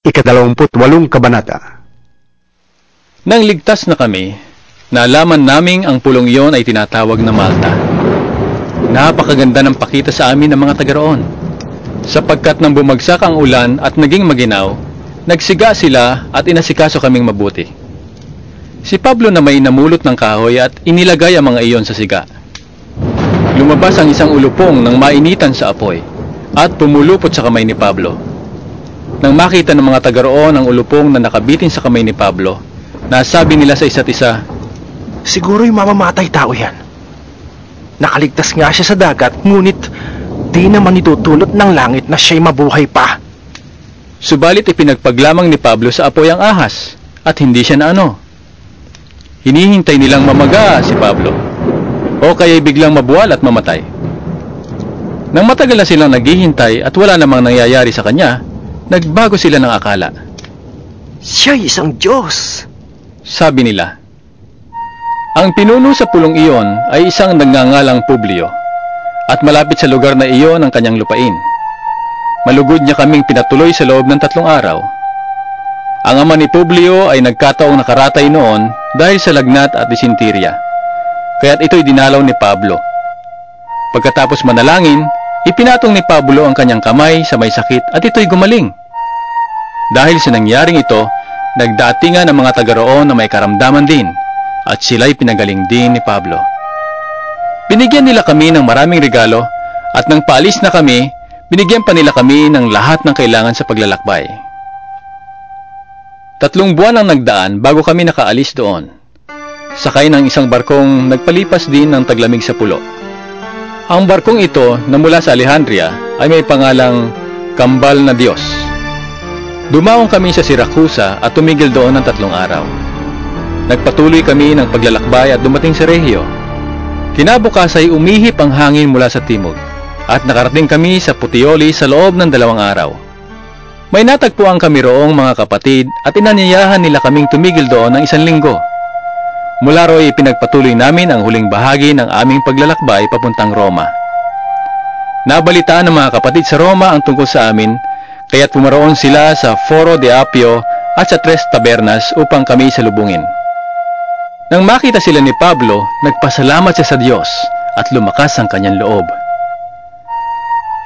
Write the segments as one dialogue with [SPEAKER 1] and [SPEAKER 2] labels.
[SPEAKER 1] Ikadalawamput walong kabanata.
[SPEAKER 2] Nang ligtas na kami, nalaman naming ang pulong iyon ay tinatawag na Malta. Napakaganda ng pakita sa amin ng mga taga roon. Sapagkat nang bumagsak ang ulan at naging maginaw, nagsiga sila at inasikaso kaming mabuti. Si Pablo na may namulot ng kahoy at inilagay ang mga iyon sa siga. Lumabas ang isang ulupong ng mainitan sa apoy at pumulupot sa kamay ni Pablo. Nang makita ng mga taga roon ang ulupong na nakabitin sa kamay ni Pablo, nasabi nila sa isa't isa,
[SPEAKER 3] Siguro yung mamamatay tao yan. Nakaligtas nga siya sa dagat, ngunit di naman itutulot ng langit na siya'y mabuhay pa.
[SPEAKER 2] Subalit ipinagpaglamang ni Pablo sa apoy ang ahas at hindi siya na ano. Hinihintay nilang mamaga si Pablo o kaya biglang mabuwal at mamatay. Nang matagal na silang naghihintay at wala namang nangyayari sa kanya, nagbago sila ng akala.
[SPEAKER 3] Siya'y isang Diyos.
[SPEAKER 2] Sabi nila, ang pinuno sa pulong iyon ay isang nagngangalang Publio at malapit sa lugar na iyon ang kanyang lupain. Malugod niya kaming pinatuloy sa loob ng tatlong araw. Ang ama ni Publio ay nagkataong nakaratay noon dahil sa lagnat at disenterya. Kaya't ito'y dinalaw ni Pablo. Pagkatapos manalangin, ipinatong ni Pablo ang kanyang kamay sa may sakit at ito'y gumaling. Dahil sa nangyaring ito, nagdatingan ang mga taga roon na may karamdaman din at sila'y pinagaling din ni Pablo. Binigyan nila kami ng maraming regalo at nang paalis na kami, binigyan pa nila kami ng lahat ng kailangan sa paglalakbay. Tatlong buwan ang nagdaan bago kami nakaalis doon. Sakay ng isang barkong nagpalipas din ng taglamig sa pulo. Ang barkong ito na mula sa Alejandria ay may pangalang Kambal na Diyos. Dumaong kami sa Siracusa at tumigil doon ng tatlong araw. Nagpatuloy kami ng paglalakbay at dumating sa Regio. Kinabukas ay umihip ang hangin mula sa timog at nakarating kami sa Puteoli sa loob ng dalawang araw. May natagpuan kami roong mga kapatid at inanyayahan nila kaming tumigil doon ng isang linggo. Mula ro'y pinagpatuloy namin ang huling bahagi ng aming paglalakbay papuntang Roma. Nabalitaan ng mga kapatid sa Roma ang tungkol sa amin, kaya't pumaroon sila sa Foro de Apio at sa Tres Tabernas upang kami salubungin. Nang makita sila ni Pablo, nagpasalamat siya sa Diyos at lumakas ang kanyang loob.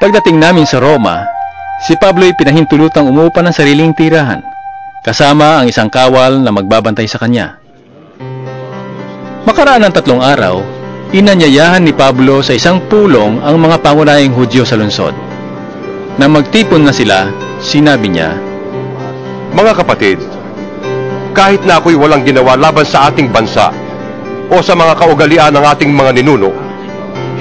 [SPEAKER 2] Pagdating namin sa Roma, si Pablo ay pinahintulutang umupa ng sariling tirahan, kasama ang isang kawal na magbabantay sa kanya. Makaraan ng tatlong araw, inanyayahan ni Pablo sa isang pulong ang mga pangunahing Hudyo sa lungsod. Nang magtipon na sila, sinabi niya,
[SPEAKER 4] Mga kapatid, kahit na ako'y walang ginawa laban sa ating bansa o sa mga kaugalian ng ating mga ninuno,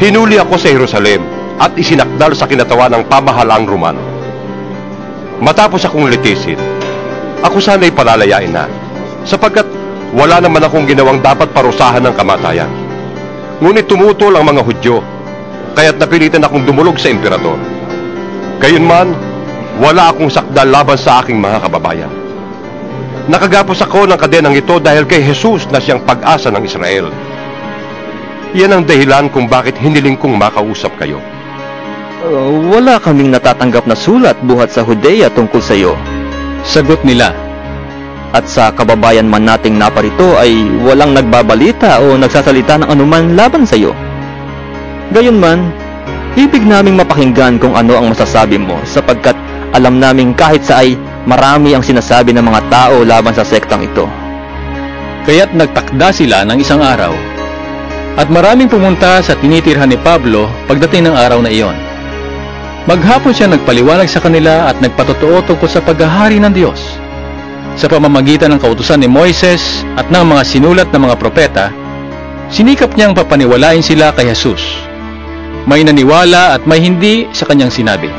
[SPEAKER 4] hinuli ako sa Jerusalem at isinakdal sa kinatawan ng pamahalaang Romano. Matapos akong litisin, ako sana'y palalayain na, sapagkat wala naman akong ginawang dapat parusahan ng kamatayan. Ngunit tumutol ang mga Hudyo, kaya't napilitan akong dumulog sa emperador. Gayunman, wala akong sakdal laban sa aking mga kababayan. Nakagapos ako ng kadenang ito dahil kay Jesus na siyang pag-asa ng Israel. Yan ang dahilan kung bakit hiniling kong makausap kayo.
[SPEAKER 5] Uh, wala kaming natatanggap na sulat buhat sa Judea tungkol sa iyo.
[SPEAKER 2] sagot nila,
[SPEAKER 5] At sa kababayan man nating naparito ay walang nagbabalita o nagsasalita ng anuman laban sa iyo. Gayunman, ibig naming mapakinggan kung ano ang masasabi mo sapagkat alam naming kahit sa ay marami ang sinasabi ng mga tao laban sa sektang ito.
[SPEAKER 2] kaya't nagtakda sila ng isang araw. At maraming pumunta sa tinitirhan ni Pablo pagdating ng araw na iyon. Maghapon siya nagpaliwanag sa kanila at nagpatotoo tungkol sa paghahari ng Diyos. Sa pamamagitan ng kautusan ni Moises at ng mga sinulat ng mga propeta, sinikap niyang papaniwalain sila kay Jesus. May naniwala at may hindi sa kanyang sinabi.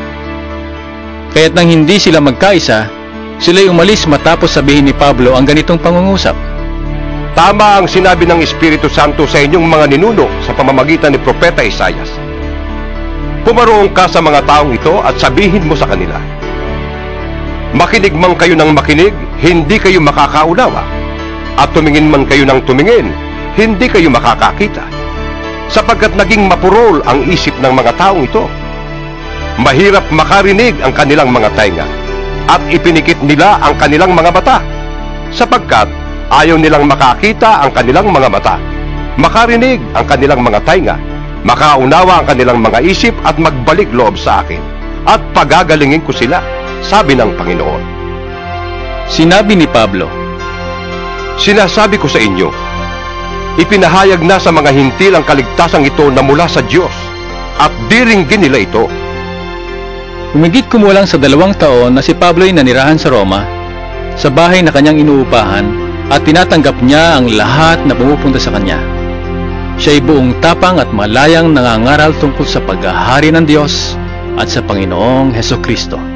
[SPEAKER 2] Kaya't nang hindi sila magkaisa, sila'y umalis matapos sabihin ni Pablo ang ganitong pangungusap.
[SPEAKER 4] Tama ang sinabi ng Espiritu Santo sa inyong mga ninuno sa pamamagitan ni Propeta Isayas. Pumaroong ka sa mga taong ito at sabihin mo sa kanila, Makinig man kayo ng makinig, hindi kayo makakaunawa. At tumingin man kayo ng tumingin, hindi kayo makakakita. Sapagkat naging mapurol ang isip ng mga taong ito. Mahirap makarinig ang kanilang mga tainga. at ipinikit nila ang kanilang mga mata sapagkat ayaw nilang makakita ang kanilang mga mata, makarinig ang kanilang mga tainga, makaunawa ang kanilang mga isip at magbalik loob sa akin at pagagalingin ko sila, sabi ng Panginoon.
[SPEAKER 2] Sinabi ni Pablo,
[SPEAKER 4] Sinasabi ko sa inyo, ipinahayag na sa mga hintil ang kaligtasang ito na mula sa Diyos at diringgin nila ito.
[SPEAKER 2] Humigit kumulang sa dalawang taon na si Pablo'y nanirahan sa Roma, sa bahay na kanyang inuupahan at tinatanggap niya ang lahat na pumupunta sa kanya. Siya'y buong tapang at malayang nangangaral tungkol sa paghahari ng Diyos at sa Panginoong Heso Kristo.